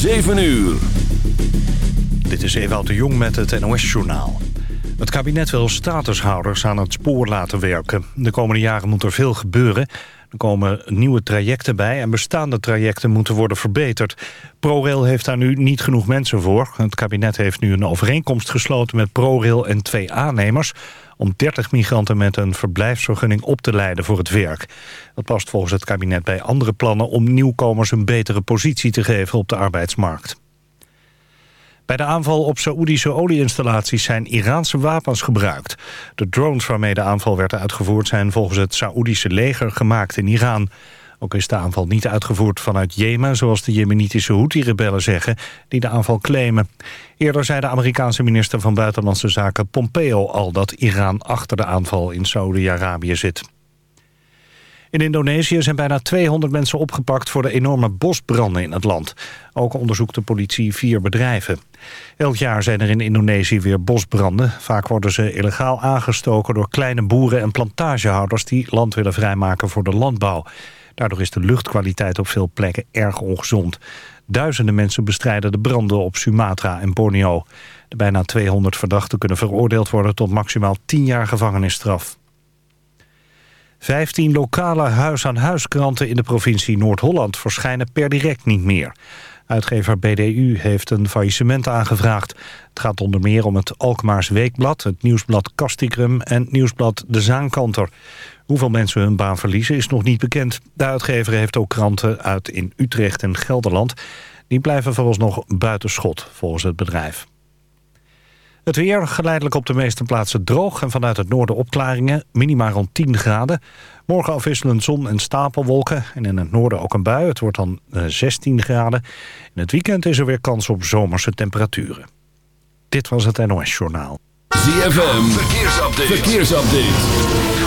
7 uur. Dit is Ewout de Jong met het NOS-journaal. Het kabinet wil statushouders aan het spoor laten werken. De komende jaren moet er veel gebeuren. Er komen nieuwe trajecten bij en bestaande trajecten moeten worden verbeterd. ProRail heeft daar nu niet genoeg mensen voor. Het kabinet heeft nu een overeenkomst gesloten met ProRail en twee aannemers om 30 migranten met een verblijfsvergunning op te leiden voor het werk. Dat past volgens het kabinet bij andere plannen om nieuwkomers een betere positie te geven op de arbeidsmarkt. Bij de aanval op Saoedische olieinstallaties zijn Iraanse wapens gebruikt. De drones waarmee de aanval werd uitgevoerd zijn volgens het Saoedische leger gemaakt in Iran. Ook is de aanval niet uitgevoerd vanuit Jemen... zoals de jemenitische Houthi-rebellen zeggen, die de aanval claimen. Eerder zei de Amerikaanse minister van Buitenlandse Zaken Pompeo al... dat Iran achter de aanval in Saudi-Arabië zit. In Indonesië zijn bijna 200 mensen opgepakt voor de enorme bosbranden in het land. Ook onderzoekt de politie vier bedrijven. Elk jaar zijn er in Indonesië weer bosbranden. Vaak worden ze illegaal aangestoken door kleine boeren en plantagehouders... die land willen vrijmaken voor de landbouw. Daardoor is de luchtkwaliteit op veel plekken erg ongezond. Duizenden mensen bestrijden de branden op Sumatra en Borneo. De bijna 200 verdachten kunnen veroordeeld worden tot maximaal 10 jaar gevangenisstraf. 15 lokale huis-aan-huiskranten in de provincie Noord-Holland verschijnen per direct niet meer. Uitgever BDU heeft een faillissement aangevraagd. Het gaat onder meer om het Alkmaars Weekblad, het nieuwsblad Kastikrum en nieuwsblad De Zaankanter. Hoeveel mensen hun baan verliezen is nog niet bekend. De uitgever heeft ook kranten uit in Utrecht en Gelderland. Die blijven vooralsnog buiten schot, volgens het bedrijf. Het weer geleidelijk op de meeste plaatsen droog... en vanuit het noorden opklaringen, minima rond 10 graden. Morgen afwisselend zon en stapelwolken. En in het noorden ook een bui. Het wordt dan 16 eh, graden. In het weekend is er weer kans op zomerse temperaturen. Dit was het NOS Journaal. ZFM, verkeersupdate. verkeersupdate.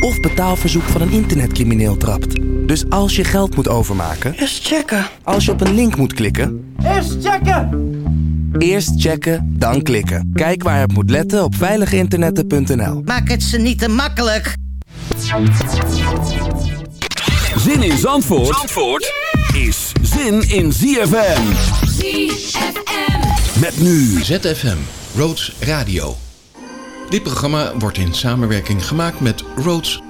of betaalverzoek van een internetcrimineel trapt. Dus als je geld moet overmaken, Eerst checken. als je op een link moet klikken, Eerst checken. eerst checken, dan klikken. Kijk waar het moet letten op veiliginternetten.nl. Maak het ze niet te makkelijk. Zin in Zandvoort, Zandvoort is zin in ZFM. ZFM. Met nu ZFM, Roads Radio. Dit programma wordt in samenwerking gemaakt met Roads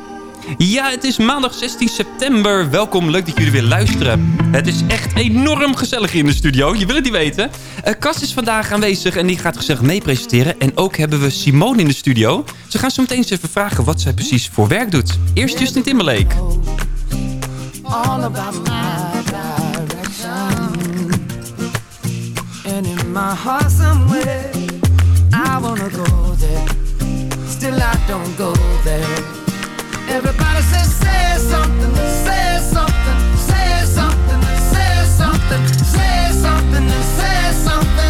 Ja, het is maandag 16 september. Welkom, leuk dat jullie weer luisteren. Het is echt enorm gezellig in de studio. Je wil het niet weten. Uh, Kas is vandaag aanwezig en die gaat gezellig mee presenteren. En ook hebben we Simone in de studio. Ze gaan zo meteen eens even vragen wat zij precies voor werk doet. Eerst Justin Timberlake. all about my direction. And in my heart somewhere, I wanna go there. Still I don't go there. Everybody says, say something, say something, say something, say something, say something, say something.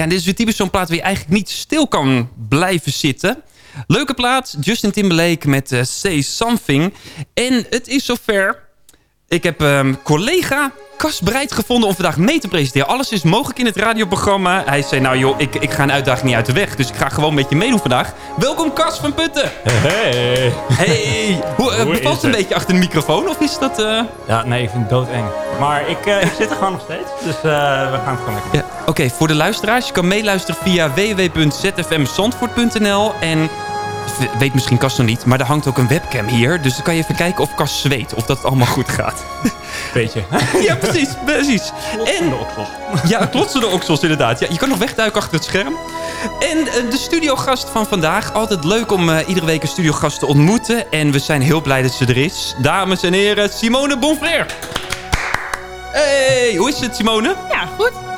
Ja, en dit is weer typisch zo'n plaat waar je eigenlijk niet stil kan blijven zitten. Leuke plaat, Justin Timberlake met eh, Say Something. En het is zover. Ik heb ehm, collega Cas bereid gevonden om vandaag mee te presenteren. Alles is mogelijk in het radioprogramma. Hij zei, nou joh, ik, ik ga een uitdaging niet uit de weg. Dus ik ga gewoon met je meedoen vandaag. Welkom Cas van Putten. Hey. Hey. Hoe, eh, Hoe bevalt het een beetje achter de microfoon? Of is dat... eh, Ja, nee, ik vind het doodeng. Maar ik, eh, ik zit er gewoon nog steeds. Dus we gaan het gewoon lekker. Ja, Oké, voor de luisteraars, je kan meeluisteren via www.zfmzandvoort.nl en weet misschien Cas nog niet, maar er hangt ook een webcam hier. Dus dan kan je even kijken of Cas zweet, of dat allemaal goed gaat. Beetje. ja, precies, precies. En, de oksels. ja, klotsende oksels inderdaad. Ja, je kan nog wegduiken achter het scherm. En eh, de studiogast van vandaag. Altijd leuk om eh, iedere week een studiogast te ontmoeten. En we zijn heel blij dat ze er is. Dames en heren, Simone Bonfrère. Hey, hoe is het Simone? Ja, goed.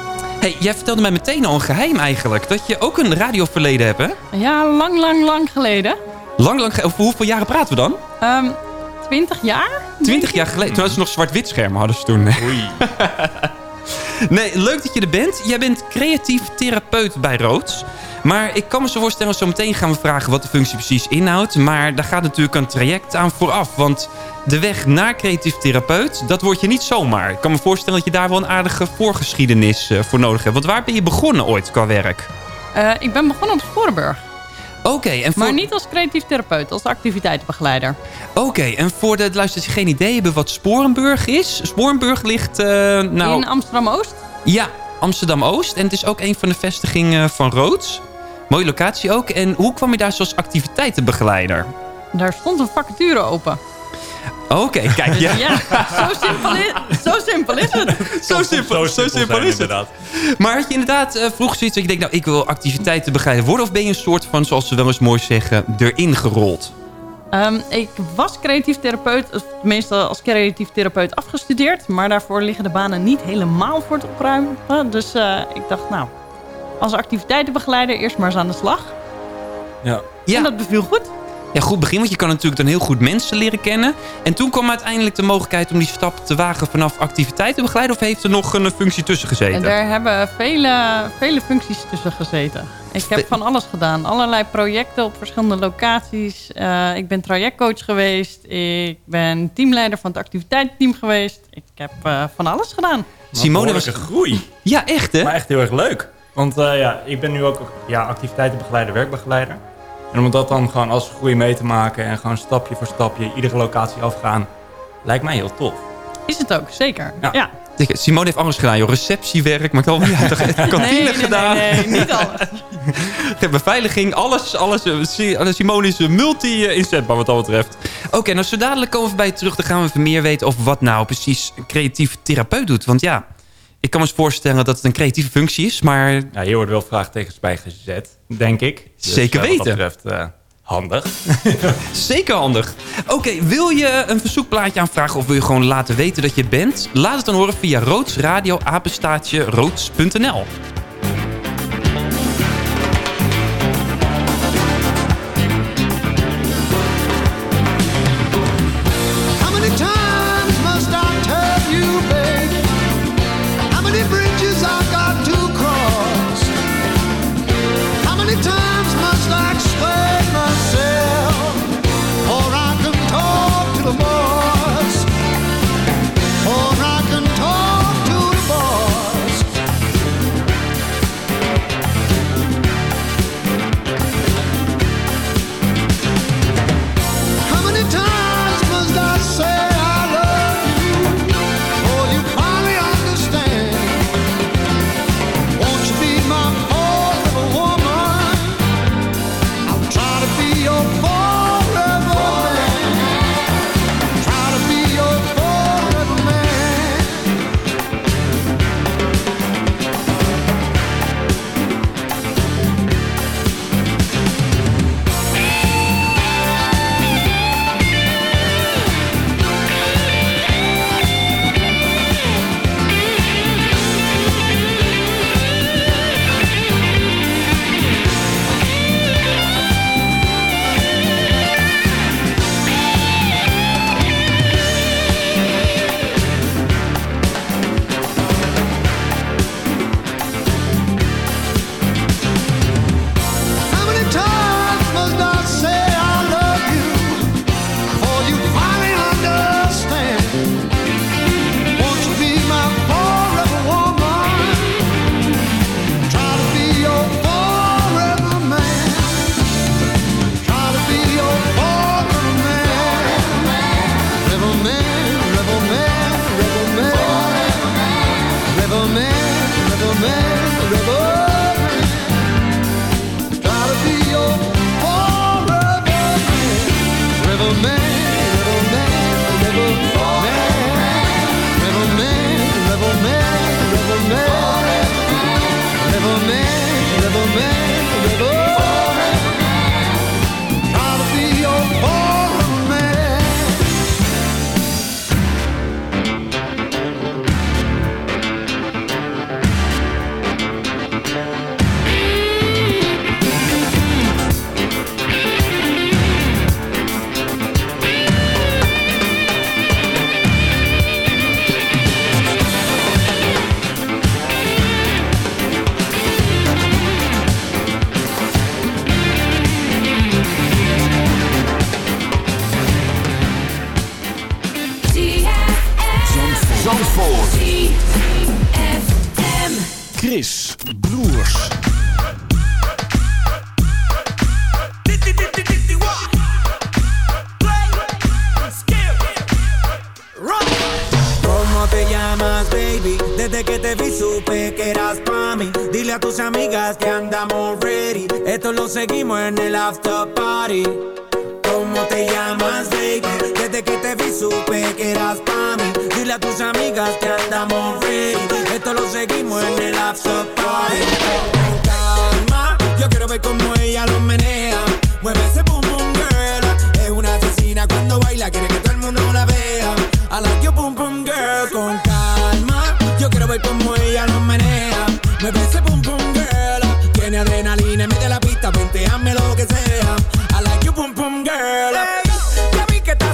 Hey, jij vertelde mij meteen al een geheim eigenlijk. Dat je ook een radioverleden hebt, hè? Ja, lang, lang, lang geleden. Lang, lang ge- Over hoeveel jaren praten we dan? Ehm 20 jaar? Twintig jaar geleden. Toen hadden ze nog zwart-wit schermen, hadden ze toen. Oei. Nee, leuk dat je er bent. Jij bent creatief therapeut bij Roods. Maar ik kan me zo voorstellen, zo meteen gaan we vragen wat de functie precies inhoudt. Maar daar gaat natuurlijk een traject aan vooraf. Want de weg naar creatief therapeut, dat wordt je niet zomaar. Ik kan me voorstellen dat je daar wel een aardige voorgeschiedenis eh, voor nodig hebt. Want waar ben je begonnen ooit qua werk? Eh, ik ben begonnen op Sporenburg. Oké, en voor... Maar niet als creatief therapeut, als activiteitenbegeleider. Oké, en voor de luisteraars die geen idee hebben wat Sporenburg is. Sporenburg ligt, eh, nou... In Amsterdam-Oost. Ja, Amsterdam-Oost. En het is ook een van de vestigingen van Roods. Mooie locatie ook. En hoe kwam je daar zoals activiteitenbegeleider? Daar stond een vacature open. Oké, kijk, ja. Ja, zo simpel is, zo simpel is het. Zo simpel, zo simpel is het. Maar had je inderdaad uh, vroeg zoiets dat je denkt... nou, ik wil activiteitenbegeleider worden... of ben je een soort van, zoals ze wel eens mooi zeggen... erin gerold? Ehm, ik was creatief therapeut, of tenminste als creatief therapeut afgestudeerd. Maar daarvoor liggen de banen niet helemaal voor het opruimen. Dus eh, ik dacht, nou, als activiteitenbegeleider eerst maar eens aan de slag. Ja. En dat beviel goed. Ja, goed begin, want je kan natuurlijk dan heel goed mensen leren kennen. En toen kwam uiteindelijk de mogelijkheid om die stap te wagen vanaf activiteitenbegeleider... of heeft er nog een functie tussen gezeten? En daar hebben vele, vele functies tussen gezeten. Ik heb van alles gedaan. Allerlei projecten op verschillende locaties. Uh, ik ben trajectcoach geweest. Ik ben teamleider van het activiteitsteam geweest. Ik heb uh, van alles gedaan. Simone was een groei. Ja, echt hè? Maar echt heel erg leuk. Want eh, ja, ik ben nu ook ja, activiteitenbegeleider, werkbegeleider. En om dat dan gewoon als groei mee te maken en gewoon stapje voor stapje iedere locatie afgaan, lijkt mij heel tof. Is het ook, zeker. Ja. Ja. Simone heeft alles gedaan, joh. Receptiewerk, allemaal niet uit. Toch? Kantine Nee, nee, gedaan. nee, nee, niet alles. De beveiliging, alles. alles eh, eh, Simone is multi-inzetbaar wat dat betreft. Oké, nou zo dadelijk komen we bij je terug. Dan gaan we even meer weten over wat nou precies een creatief therapeut doet. Want ja, ik kan me eens voorstellen dat het een creatieve functie is. Maar Ja, hier worden wel vraagtekens bij gezet, denk ik. Dus, Zeker eh, Wat dat weten. betreft eh, handig. Zeker handig. Oké, wil je een verzoekplaatje aanvragen of wil je gewoon laten weten dat je bent? Laat het dan horen via roodsradio apenstaatje roods.nl.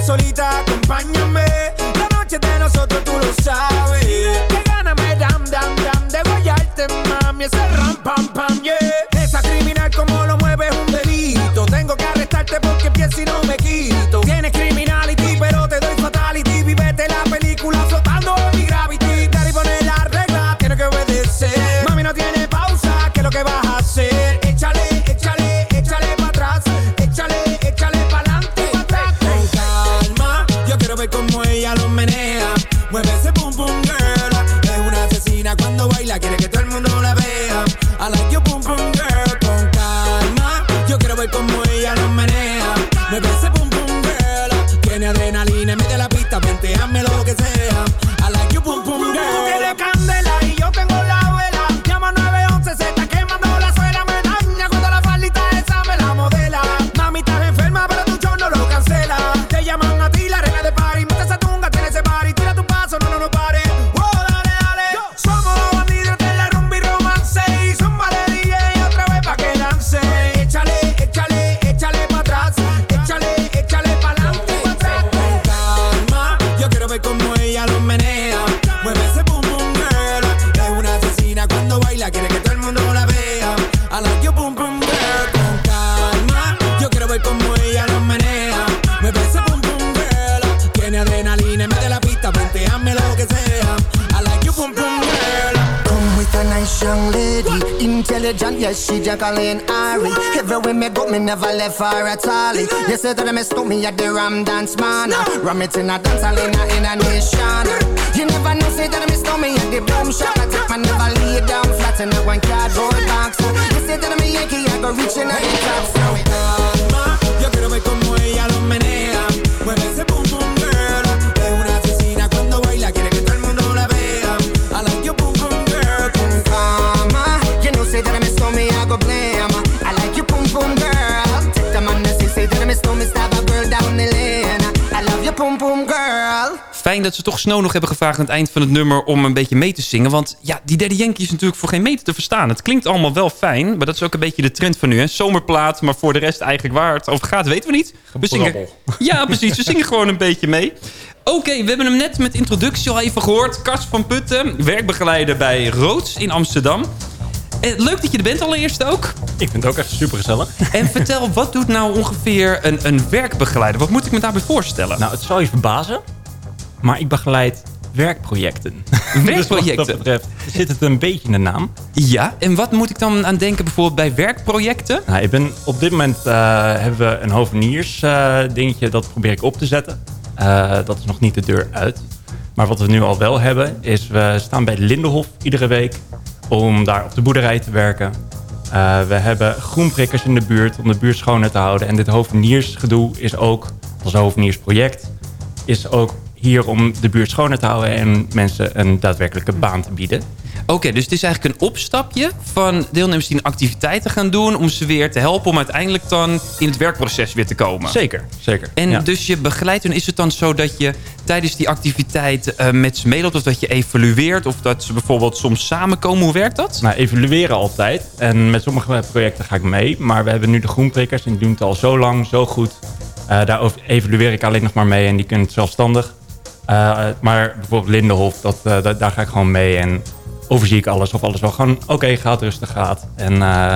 solita, acompáñame. La noche de nosotros tú lo sabes. Que gana me dam dam dam de guayarte, mami. Ese ram pam pam, yes, she Jacqueline Ari. Everywhere me go, me never left her at all. You say that me stop me at the Ram Dance Man. Ram it in a dance hall in a, in a nation. You never know, say that me stop me at the Boom Shop. I take my never lay down flat in a one cardboard box. You say that me Yankee, I go reaching out the top. So calma, yo quiero ver cómo ella lo menea. Mueve ese pum Fijn dat ze toch Snow nog hebben gevraagd aan het eind van het nummer om een beetje mee te zingen. Want ja, die derde Yankee is natuurlijk voor geen meter te verstaan. Het klinkt allemaal wel fijn, maar dat is ook een beetje de trend van nu. Hè? Zomerplaat, maar voor de rest eigenlijk waar het over gaat, weten we niet. We zingen, ja, precies. We zingen gewoon een beetje mee. Oké, we hebben hem net met introductie al even gehoord. Kars van Putten, werkbegeleider bij Roods in Amsterdam. Eh, leuk dat je er bent allereerst ook. Ik vind het ook echt super gezellig. En vertel, wat doet nou ongeveer een, een werkbegeleider? Wat moet ik me daarbij voorstellen? Nou, het zal je verbazen, maar ik begeleid werkprojecten. Werkprojecten? Dus wat dat betreft zit het een beetje in de naam. Ja, en wat moet ik dan aan denken bijvoorbeeld bij werkprojecten? Nou, ik ben, op dit moment eh, hebben we een hoveniers eh, dingetje, dat probeer ik op te zetten. Eh, dat is nog niet de deur uit. Maar wat we nu al wel hebben, is we staan bij de Lindenhof iedere week om daar op de boerderij te werken. We hebben groenprikkers in de buurt om de buurt schoner te houden. En dit hoveniersgedoe is ook, als hoveniersproject, is ook hier om de buurt schoner te houden en mensen een daadwerkelijke baan te bieden. Oké, dus het is eigenlijk een opstapje van deelnemers die een activiteiten gaan doen... om ze weer te helpen om uiteindelijk dan in het werkproces weer te komen. Zeker, zeker. En ja. dus je begeleidt hun, is het dan zo dat je tijdens die activiteit eh, met ze meeloopt... of dat je evalueert of dat ze bijvoorbeeld soms samenkomen? Hoe werkt dat? Nou, evalueren altijd. En met sommige projecten ga ik mee. Maar we hebben nu de groenprikkers en die doen het al zo lang, zo goed. Eh, daar evalueer ik alleen nog maar mee en die kunnen het zelfstandig. Eh, maar bijvoorbeeld Lindenhof, dat, eh, da- daar ga ik gewoon mee en overzie ik alles. Of alles wel gewoon oké gaat, rustig gaat. En eh,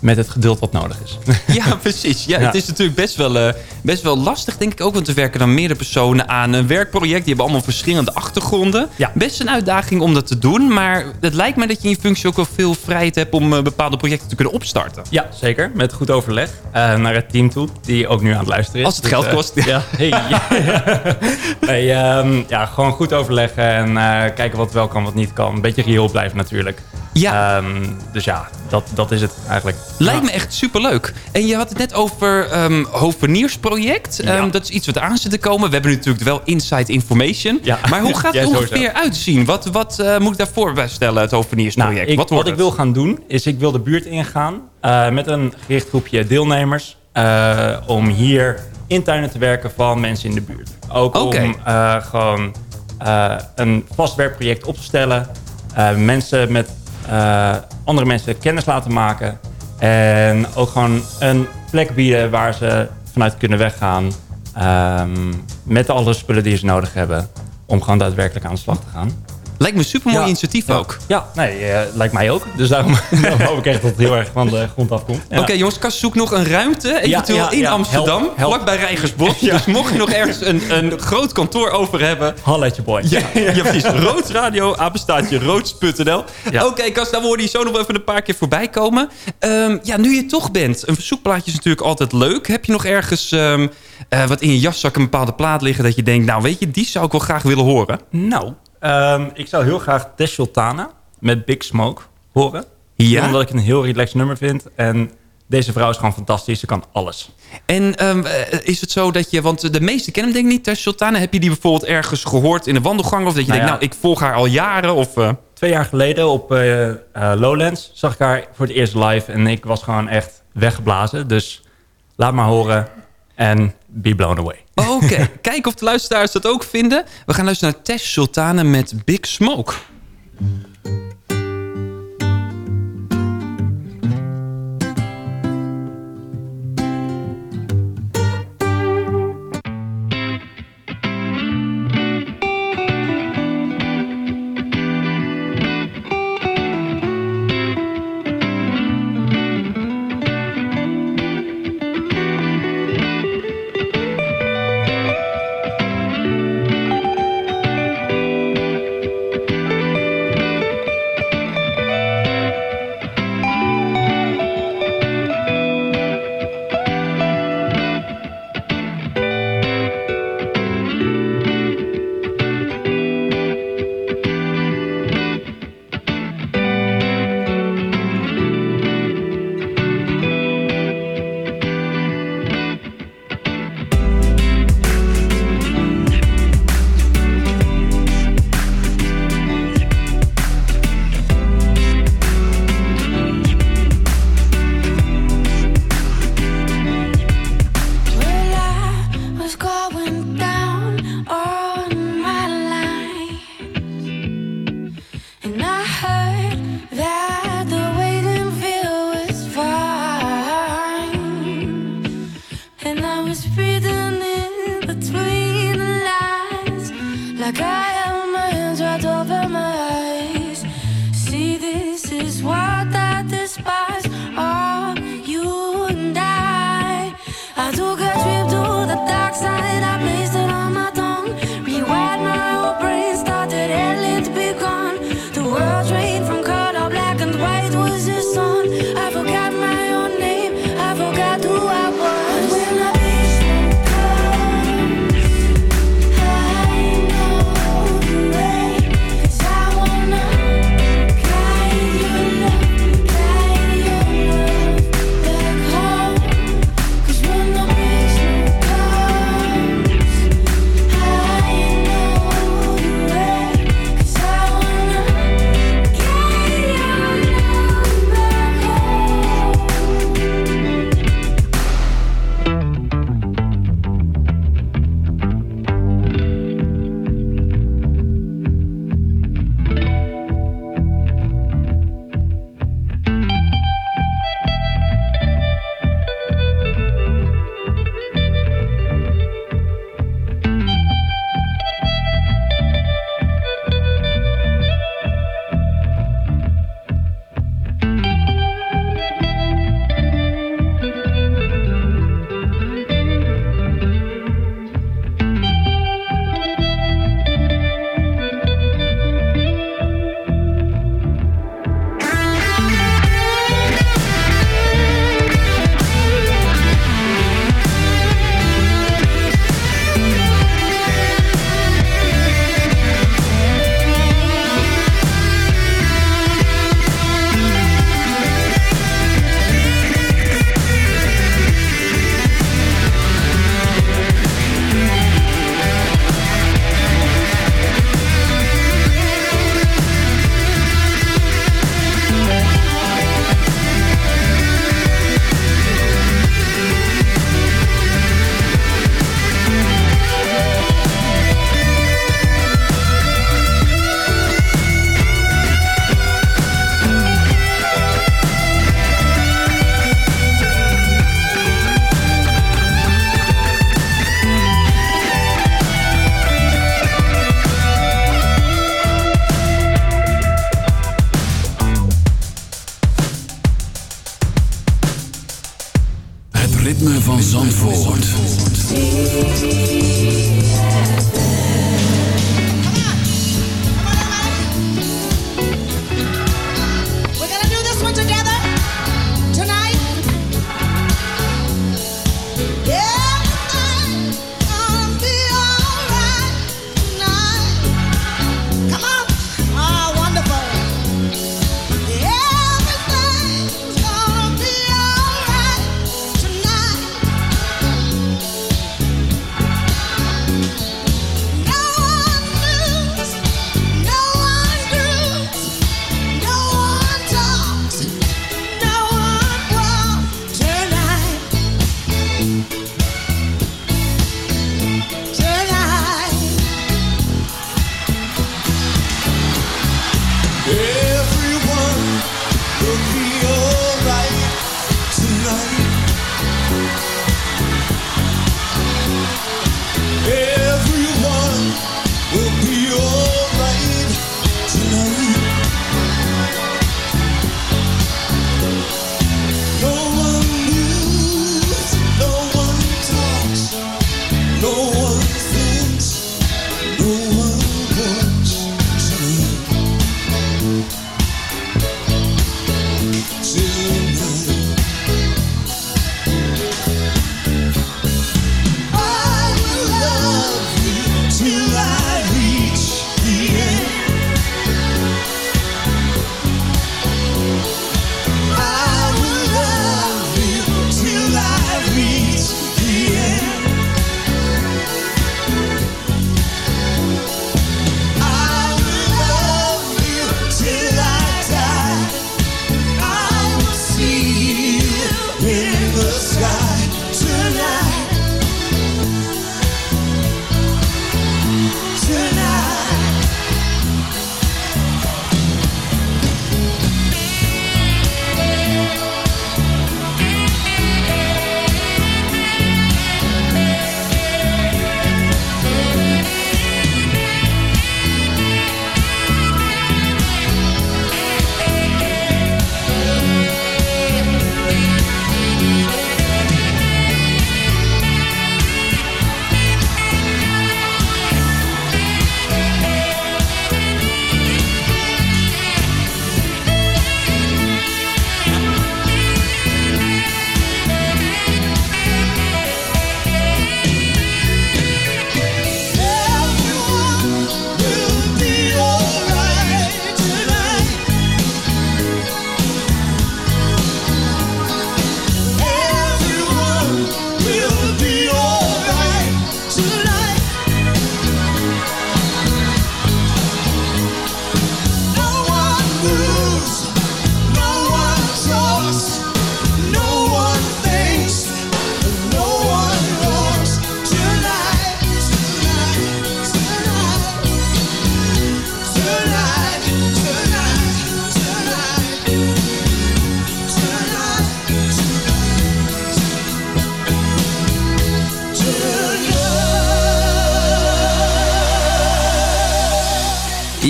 met het geduld wat nodig is. Ja, precies. Ja, Ja. Het is natuurlijk best wel, eh, best wel lastig, denk ik ook. Want er werken dan meerdere personen aan een werkproject. Die hebben allemaal verschillende achtergronden. Best een uitdaging om dat te doen. Maar het lijkt me dat je in je functie ook wel veel vrijheid hebt... om eh, bepaalde projecten te kunnen opstarten. Ja, zeker. Met goed overleg eh, naar het team toe, die ook nu aan het luisteren is. Als het geld eh, kost. Ja, hey, ja. ehm, ja, gewoon goed overleggen en kijken wat wel kan, wat niet kan. Een beetje reëel blijven natuurlijk. Ja. dus ja, dat, dat is het eigenlijk. Lijkt me echt superleuk. En je had het net over ehm hoveniersproject. Ehm, dat is iets wat aan zit te komen. We hebben natuurlijk wel inside information. Maar hoe gaat het ongeveer uitzien? Wat, wat eh, moet ik daarvoor bij stellen, het hoveniersproject? Nou, ik, wat wat, ik wil gaan doen, is ik wil de buurt ingaan eh, met een gericht groepje deelnemers. eh, om hier in tuinen te werken van mensen in de buurt. Ook om gewoon een vast werkproject op te stellen. mensen met andere mensen kennis laten maken. En ook gewoon een plek bieden waar ze vanuit kunnen weggaan. ehm, met alle spullen die ze nodig hebben. Om gewoon daadwerkelijk aan de slag te gaan. Lijkt me een supermooi Ja. initiatief Ja. ook. Ja, nee, eh, lijkt mij ook. Dus daarom, daarom hoop ik echt dat het heel erg van de grond afkomt. Ja. Oké jongens, Kas zoekt nog een ruimte, eventueel in. Amsterdam, Help, help. vlakbij Rijgersbos. Dus mocht je nog ergens een, een groot kantoor over hebben... Halletje boy. Ja, ja precies. Roodsradio, apenstaatje, roods.nl. Oké Kas, daar hoorde je zo nog even een paar keer voorbij komen. Ehm, ja, nu je toch bent, een verzoekplaatje is natuurlijk altijd leuk. Heb je nog ergens ehm, eh, wat in je jaszak een bepaalde plaat liggen... dat je denkt, nou weet je, die zou ik wel graag willen horen? Nou, ehm, ik zou heel graag Tess Sultana met Big Smoke horen. Ja? Omdat ik een heel relaxed nummer vind. En deze vrouw is gewoon fantastisch. Ze kan alles. En ehm, eh, is het zo dat je, want de meesten kennen hem denk ik niet, Tess Sultana. Heb je die bijvoorbeeld ergens gehoord in de wandelgang? Of dat je Nou denkt, ja. nou, ik volg haar al jaren? Of, eh, Twee jaar geleden op eh, Lowlands zag ik haar voor het eerst live. En ik was gewoon echt weggeblazen. Dus laat maar horen. En be blown away. Oké, kijk of de luisteraars dat ook vinden. We gaan luisteren naar Tess Sultana met Big Smoke.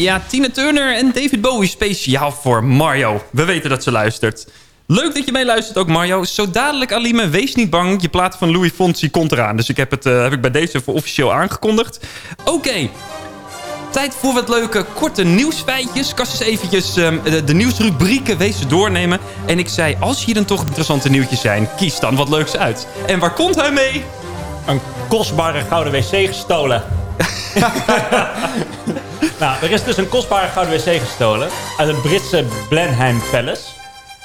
Ja, Tina Turner en David Bowie speciaal voor Mario. We weten dat ze luistert. Leuk dat je meeluistert ook, Mario. Zo dadelijk, Alime, wees niet bang. Je plaat van Louis Fonsi komt eraan. Dus ik heb het eh, heb ik bij deze voor officieel aangekondigd. Oké. Tijd voor wat leuke korte nieuwsfeitjes. Kast eens eventjes ehm, de, de nieuwsrubrieken wezen doornemen. En ik zei, als hier dan toch interessante nieuwtjes zijn... kies dan wat leuks uit. En waar komt hij mee? Een kostbare gouden wc gestolen. nou, er is dus een kostbare gouden wc gestolen uit het Britse Blenheim Palace.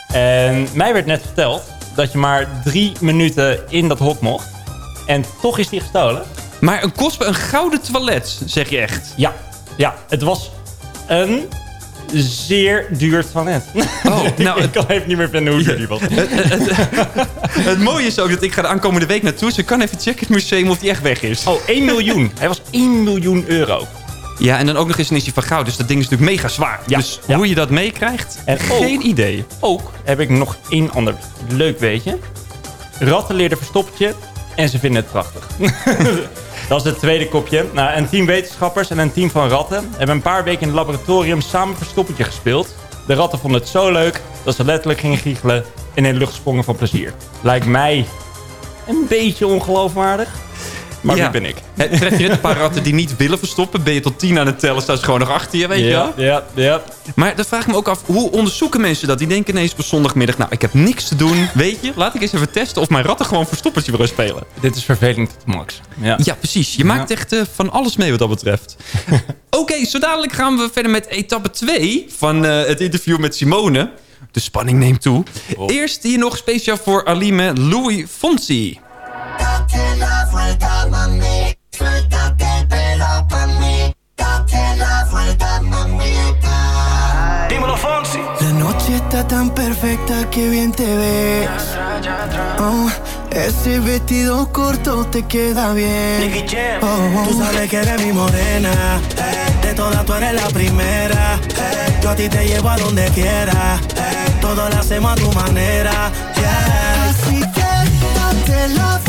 En mij werd net verteld dat je maar drie minuten in dat hok mocht. En toch is die gestolen. Maar een kostbaar, een gouden toilet, zeg je echt? Ja, ja het was een zeer duur toilet. Oh, nou, ik kan even niet meer vinden hoe duur die was. Het mooie is ook dat ik ga de aankomende week naartoe. Dus ik kan even checken het museum of die echt weg is. Oh, 1 miljoen. Hij was 1 miljoen euro. Ja, en dan ook nog eens een is hij van goud. Dus dat ding is natuurlijk mega zwaar. Ja, dus ja. hoe je dat meekrijgt, En geen ook- idee. Ook heb ik nog één ander leuk weetje. Ratten leerden verstoppertje en ze vinden het prachtig. Dat is het tweede kopje. Nou, een team wetenschappers en een team van ratten hebben een paar weken in het laboratorium samen verstoppertje gespeeld. De ratten vonden het zo leuk dat ze letterlijk gingen giechelen en in de lucht sprongen van plezier. Lijkt mij een beetje ongeloofwaardig, maar Ja. wie ben ik? Tref je net een paar ratten die niet willen verstoppen? Ben je tot tien aan het tellen, staan ze gewoon nog achter je, weet je wel? Ja, ja, ja. Maar dan vraag ik me ook af, hoe onderzoeken mensen dat? Die denken ineens op zondagmiddag, nou, ik heb niks te doen. Weet je, laat ik eens even testen of mijn ratten gewoon verstoppertje willen spelen. Dit is vervelend tot max. Ja. Ja, precies. Je maakt echt eh, van alles mee wat dat betreft. Oké, zo dadelijk gaan we verder met etappe 2 van eh, het interview met Simone. De spanning neemt toe. Eerst hier nog speciaal voor Alime Louis Fonsi. Date la vuelta, mami. Suéltate el pelo pa' mí. Date la vuelta, mamita. Dímelo, Fonsi. La noche está tan perfecta que bien te ves. Oh, ese vestido corto te queda bien. Jam. Oh, Tú sabes que eres mi morena. eh, De todas tú eres la primera. eh, Yo a ti te llevo a donde quiera. eh, Todo lo hacemos a tu manera. yeah. Así que date la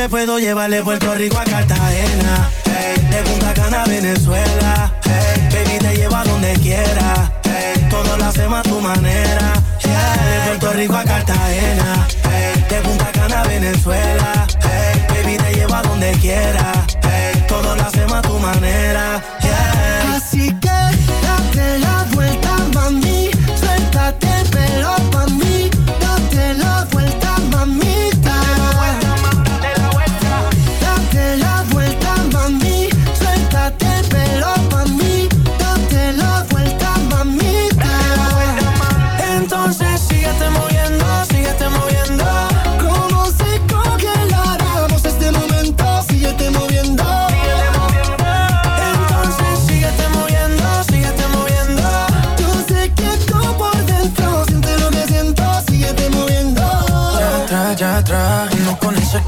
te puedo llevar de Puerto Rico a Cartagena. Hey, de Punta Cana a Venezuela. Hey, baby, te llevo a donde quiera. Hey, todo lo hacemos a tu manera. Yeah, de Puerto Rico a Cartagena. De Punta Cana a Venezuela. Baby, te llevo a donde quiera. Todo lo hacemos a tu manera. Yeah. Así que date la vuelta,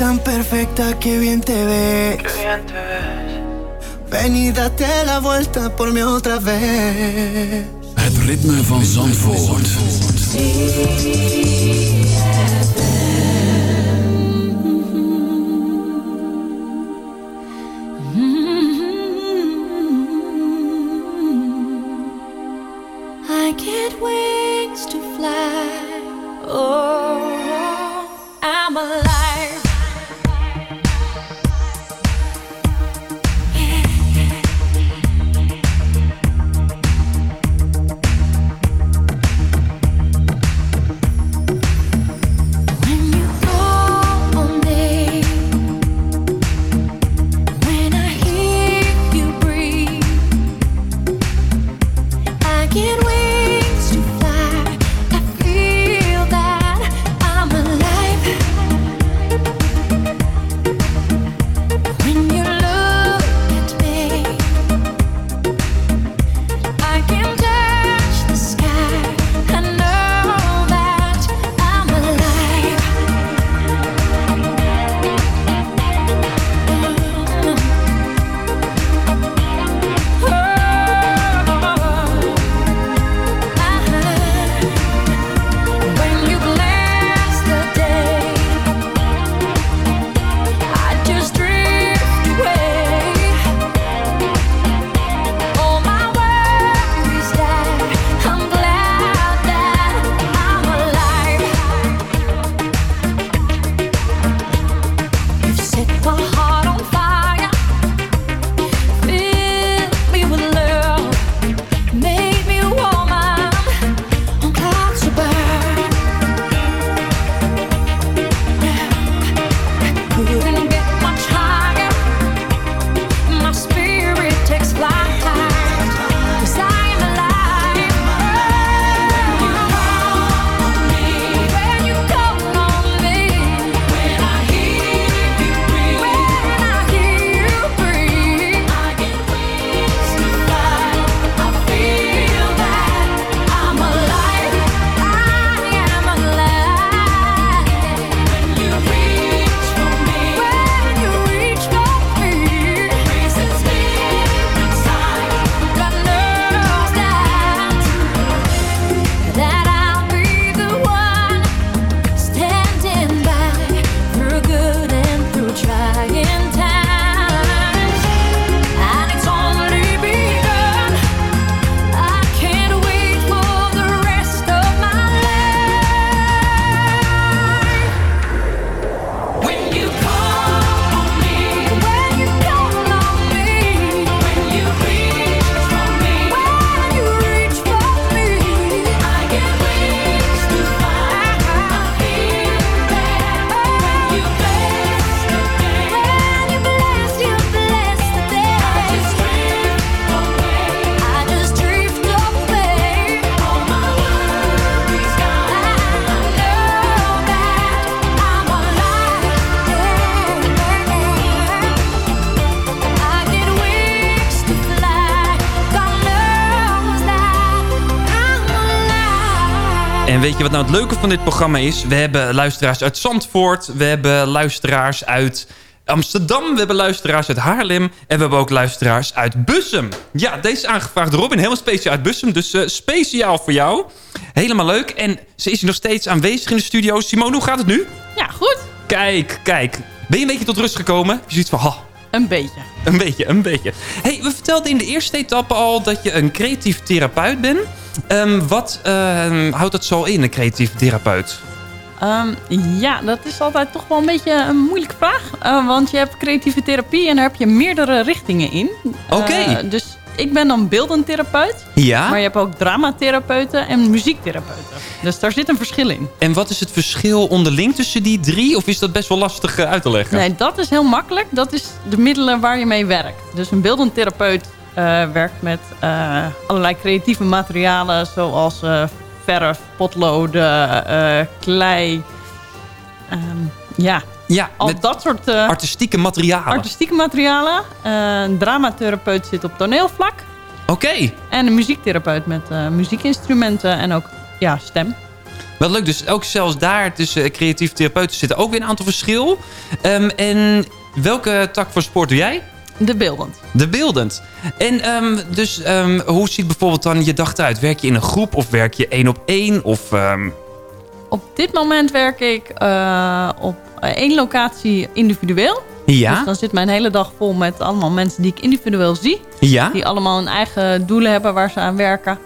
Tan perfecta, que bien te ves. Ven y date la vuelta por mí otra vez. Het ritme van Zandvoort. I En weet je wat nou het leuke van dit programma is? We hebben luisteraars uit Zandvoort. We hebben luisteraars uit Amsterdam. We hebben luisteraars uit Haarlem. En we hebben ook luisteraars uit Bussum. Ja, deze is aangevraagd Robin. Helemaal speciaal uit Bussum. Dus eh, speciaal voor jou. Helemaal leuk. En ze is hier nog steeds aanwezig in de studio. Simone, hoe gaat het nu? Ja, goed. Kijk, kijk. Ben je een beetje tot rust gekomen? Je zoiets van, ha, Een beetje. een beetje, een beetje. hey, we vertelden in de eerste etappe al dat je een creatief therapeut bent. Ehm, wat ehm, houdt dat zo in, een creatief therapeut? Ehm, ja, dat is altijd toch wel een beetje een moeilijke vraag. Eh, want je hebt creatieve therapie en daar heb je meerdere richtingen in. Oké. Eh, dus ik ben dan beeldend therapeut. Ja? Maar je hebt ook dramatherapeuten en muziektherapeuten. Dus daar zit een verschil in. En wat is het verschil onderling tussen die drie? Of is dat best wel lastig eh, uit te leggen? Nee, dat is heel makkelijk. Dat is de middelen waar je mee werkt. Dus een beeldend therapeut eh, werkt met eh, allerlei creatieve materialen... zoals verf, potloden, klei. Ehm, ja, ja al dat soort... eh, Artistieke materialen. artistieke materialen. Eh, een dramatherapeut zit op toneelvlak. Oké. En een muziektherapeut met eh, muziekinstrumenten en ook ja, stem. Wat leuk, dus ook zelfs daar tussen creatief therapeuten zitten ook weer een aantal verschil. Ehm, en welke tak van sport doe jij? De beeldend. De beeldend. En ehm, dus ehm, hoe ziet bijvoorbeeld dan je dag eruit? Werk je in een groep of werk je één op één? Of, Op dit moment werk ik eh, op één locatie individueel. Ja. Dus dan zit mijn hele dag vol met allemaal mensen die ik individueel zie. Ja. Die allemaal hun eigen doelen hebben waar ze aan werken.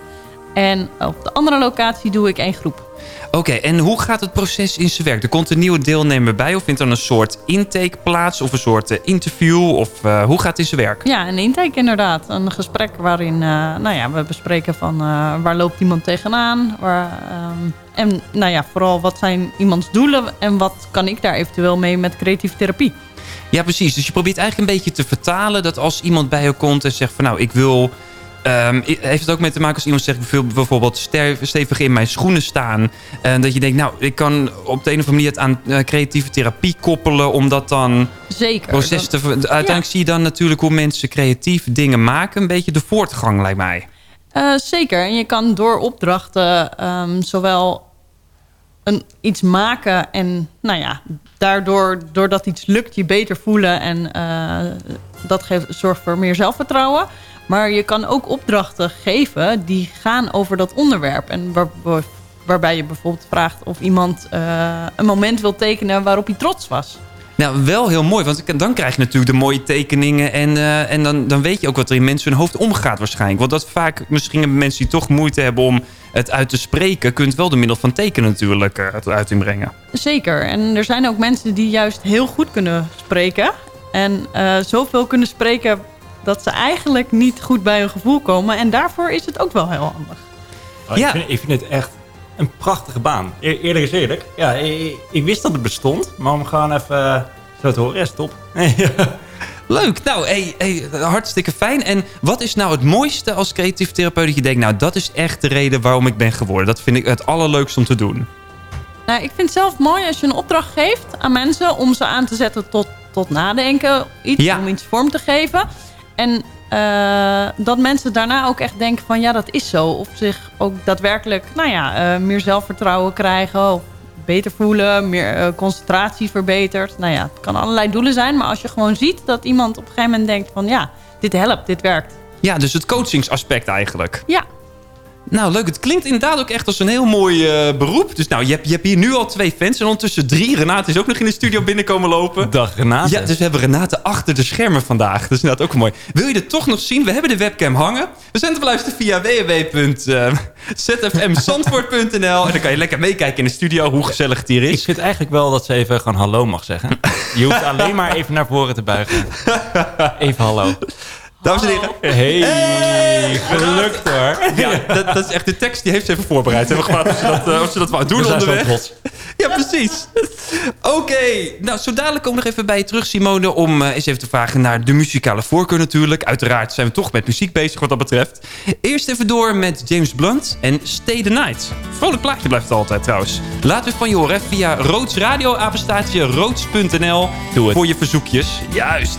En op de andere locatie doe ik één groep. Oké, en hoe gaat het proces in zijn werk? Er komt een nieuwe deelnemer bij of vindt er een soort intake plaats of een soort eh, interview? Of eh, hoe gaat het in zijn werk? Ja, een intake inderdaad. Een gesprek waarin eh, nou ja, we bespreken van waar loopt iemand tegenaan. Waar, ehm, en nou ja, vooral wat zijn iemands doelen en wat kan ik daar eventueel mee met creatieve therapie. Ja, precies. Dus je probeert eigenlijk een beetje te vertalen dat als iemand bij je komt en zegt van nou, ik wil... ehm, heeft het ook mee te maken als iemand zegt bijvoorbeeld stevig in mijn schoenen staan. En dat je denkt, nou, ik kan op de een of andere manier het aan eh, creatieve therapie koppelen. Om dat dan Zeker. proces te... ver- Uiteindelijk zie je dan natuurlijk hoe mensen creatief dingen maken. Een beetje de voortgang, lijkt mij. Eh, zeker. En je kan door opdrachten ehm, zowel een, iets maken en nou ja, daardoor doordat iets lukt je beter voelen en eh, dat geeft, zorgt voor meer zelfvertrouwen. Maar je kan ook opdrachten geven die gaan over dat onderwerp. En waar, waar- waarbij je bijvoorbeeld vraagt of iemand eh, een moment wil tekenen waarop hij trots was. Nou, wel heel mooi, want dan krijg je natuurlijk de mooie tekeningen... en, eh, en dan, dan weet je ook wat er in mensen hun hoofd omgaat waarschijnlijk. Want dat vaak, misschien hebben mensen die toch moeite hebben om het uit te spreken... kunt wel door middel van tekenen natuurlijk eh, het uit inbrengen. Zeker. En er zijn ook mensen die juist heel goed kunnen spreken. En eh, zoveel kunnen spreken dat ze eigenlijk niet goed bij hun gevoel komen. En daarvoor is het ook wel heel handig. Oh, ik, vind, ik vind het echt een prachtige baan. E- eerlijk is eerlijk. Ja, ik, ik wist dat het bestond. Maar om gewoon even eh, zo te horen, is top. Leuk. Nou, hey, hey, hartstikke fijn. En wat is nou het mooiste als creatief therapeut dat je denkt... nou, dat is echt de reden waarom ik ben geworden. Dat vind ik het allerleukste om te doen. Nou, ik vind het zelf mooi als je een opdracht geeft aan mensen... om ze aan te zetten tot, tot nadenken. Iets, Om iets vorm te geven. En eh, dat mensen daarna ook echt denken van... ja, dat is zo. Of zich ook daadwerkelijk nou ja, eh, meer zelfvertrouwen krijgen... of beter voelen, meer eh, concentratie verbetert. Nou ja, het kan allerlei doelen zijn. Maar als je gewoon ziet dat iemand op een gegeven moment denkt van... ja, dit helpt, dit werkt. Ja, dus het coachingsaspect eigenlijk. Ja. Nou, leuk. Het klinkt inderdaad ook echt als een heel mooi eh, beroep. Dus nou, je hebt, je hebt hier nu al twee fans. En ondertussen drie. Renate is ook nog in de studio binnenkomen lopen. Dag Renate. Ja, dus we hebben Renate achter de schermen vandaag. Dat is inderdaad ook mooi. Wil je het toch nog zien? We hebben de webcam hangen. We zijn te beluisteren via www.zfmzandvoort.nl En dan kan je lekker meekijken in de studio hoe gezellig het hier is. Ik vind eigenlijk wel dat ze even gewoon hallo mag zeggen. Je hoeft alleen maar even naar voren te buigen. Even hallo. Dames en heren. Hey, gelukt hoor. Ja, dat, dat is echt de tekst die heeft ze even voorbereid. Hebben we gehad of ze dat, eh, of ze dat wou doen onderweg. Ja, precies. Oké, nou zo dadelijk komen we nog even bij je terug, Simone... om eh, eens even te vragen naar de muzikale voorkeur natuurlijk. Uiteraard zijn we toch met muziek bezig wat dat betreft. Eerst even door met James Blunt en Stay the Night. Vrolijk plaatje blijft het altijd trouwens. Laat het van je horen via Roods Radio, roods.nl... voor je verzoekjes. Juist.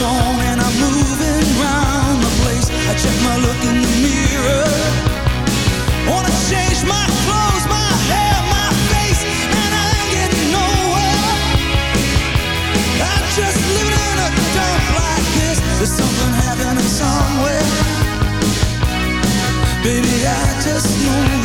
and I'm the place. I check my look in the mirror. Wanna change my clothes, my hair, my face, and I ain't getting nowhere. I'm just in a dump like this. There's something happening somewhere. Baby, I just know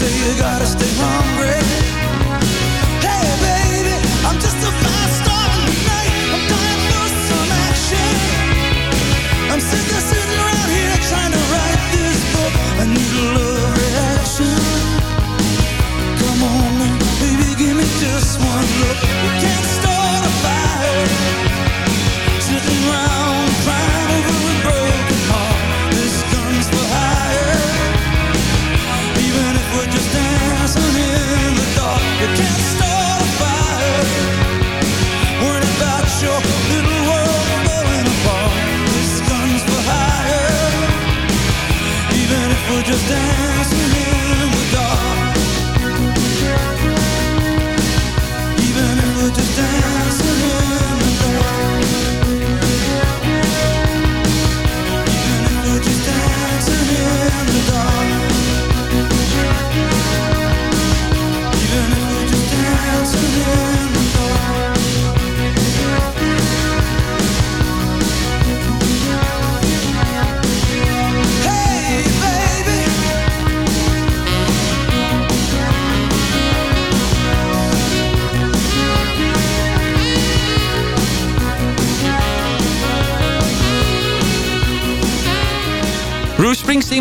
say you gotta stay hungry. Hey, baby, I'm just a fast star in the night. I'm dying for some action. I'm sick of sitting around here trying to write this book. I need a love reaction. Come on, baby, give me just one look. You can't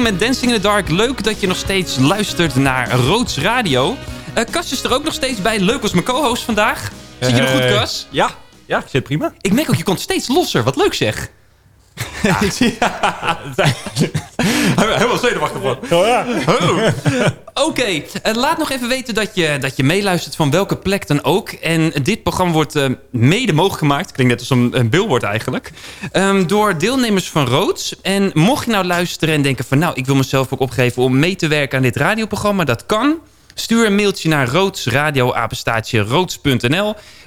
Met Dancing in the Dark. Leuk dat je nog steeds luistert naar Roods Radio. Eh Cas is er ook nog steeds bij. Leuk als mijn co-host vandaag. Zit je nog goed, Eh, Cas? Ja, ja, ik zit prima. Ik merk ook, je komt steeds losser. Wat leuk zeg. Ik zie... Helemaal zenuwachtig van. Oh. Oké, eh, laat nog even weten dat je, dat je meeluistert van welke plek dan ook. En dit programma wordt eh, mede mogelijk gemaakt. Klinkt net als een, een billboard eigenlijk. ehm, door deelnemers van Roods. En mocht je nou luisteren en denken van... nou, ik wil mezelf ook opgeven om mee te werken aan dit radioprogramma. Dat kan. Stuur een mailtje naar roodsradioapenstaatje.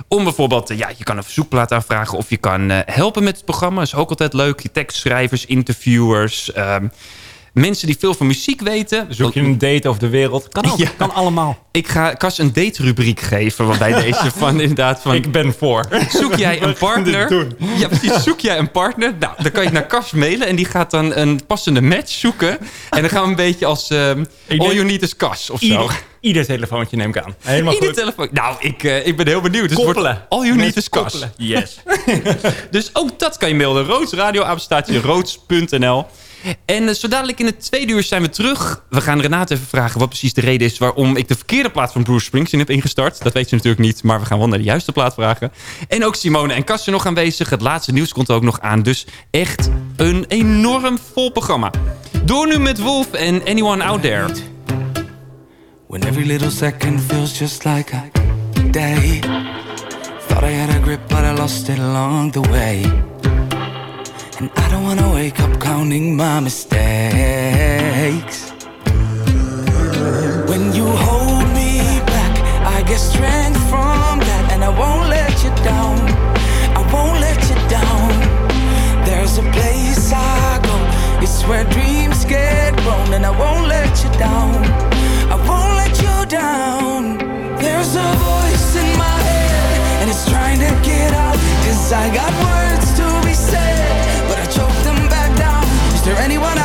Om bijvoorbeeld, eh, ja, je kan een verzoekplaat aanvragen... of je kan eh, helpen met het programma. Dat is ook altijd leuk. Je tekstschrijvers, interviewers... ehm, Mensen die veel van muziek weten. Zoek je een date over de wereld? Kan, al, kan allemaal. Ik ga Cas een date-rubriek geven waarbij deze van inderdaad van... Ik ben voor. Zoek jij een partner? Ja, precies. Zoek jij een partner? Nou, dan kan je naar Cas mailen en die gaat dan een passende match zoeken. En dan gaan we een beetje als Ik All denk- You Need Is Cas of zo. Ieder, ieder telefoontje neem ik aan. Helemaal Ieder goed. telefoon. Nou, ik, eh, ik ben heel benieuwd. Dus het wordt Koppelen. All You Need Is koppelen. Yes. Dus ook dat kan je mailen. Roods Radio, apenstaatje roods.nl. En eh, zo dadelijk in het tweede uur zijn we terug. We gaan Renate even vragen wat precies de reden is... waarom ik de verkeerde plaat van Bruce Springsteen heb ingestart. Dat weet ze natuurlijk niet, maar we gaan wel naar de juiste plaat vragen. En ook Simone en Kas zijn nog aanwezig. Het laatste nieuws komt ook nog aan. Dus echt een enorm vol programma. Door nu met Wolf en Anyone Out There. When every little second feels just like a day. Thought I had a grip, but I lost it along the way. And I don't wanna wake up counting my mistakes. When you hold me back, I get strength from that, and I won't let you down. I won't let you down. There's a place I go, it's where dreams get grown, and I won't let you down. Down. There's a voice in my head, and it's trying to get out. Cause I got words to be said, but I choke them back down. Is there anyone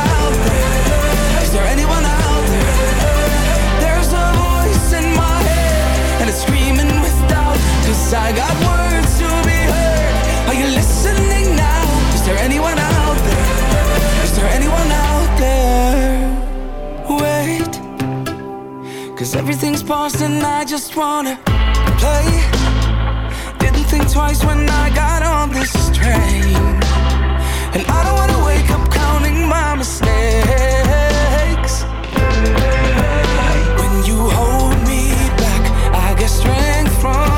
Cause everything's paused and I just wanna play. Didn't think twice when I got on this train. And I don't wanna wake up counting my mistakes. When you hold me back, I get strength from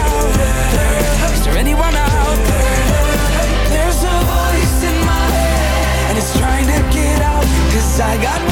I got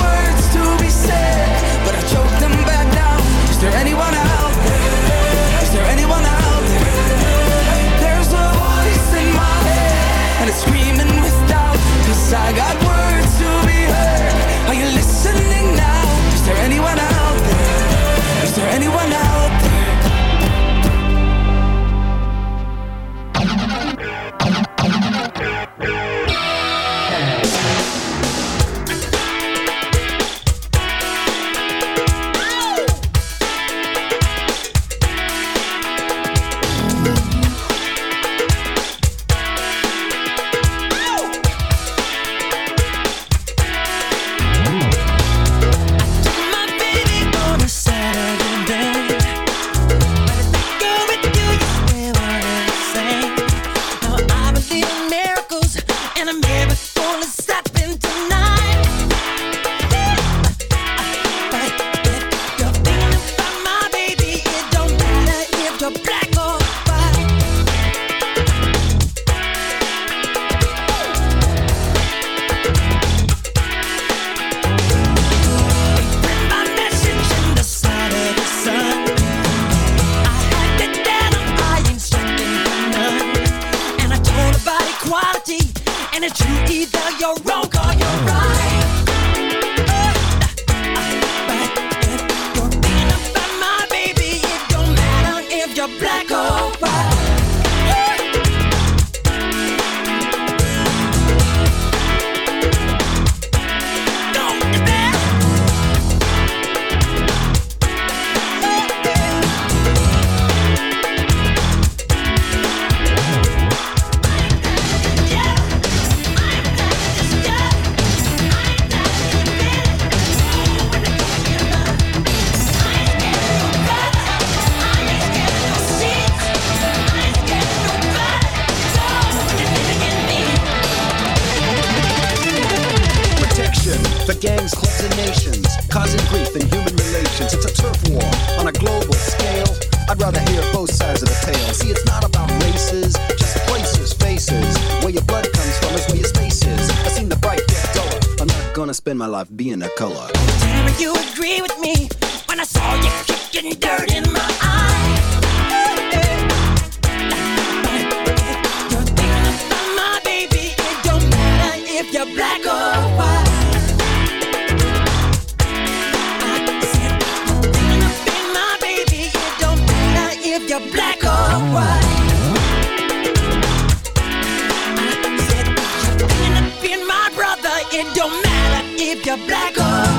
if you're black or white. You're black or white. I said, you're up in my brother. It don't matter if you're black or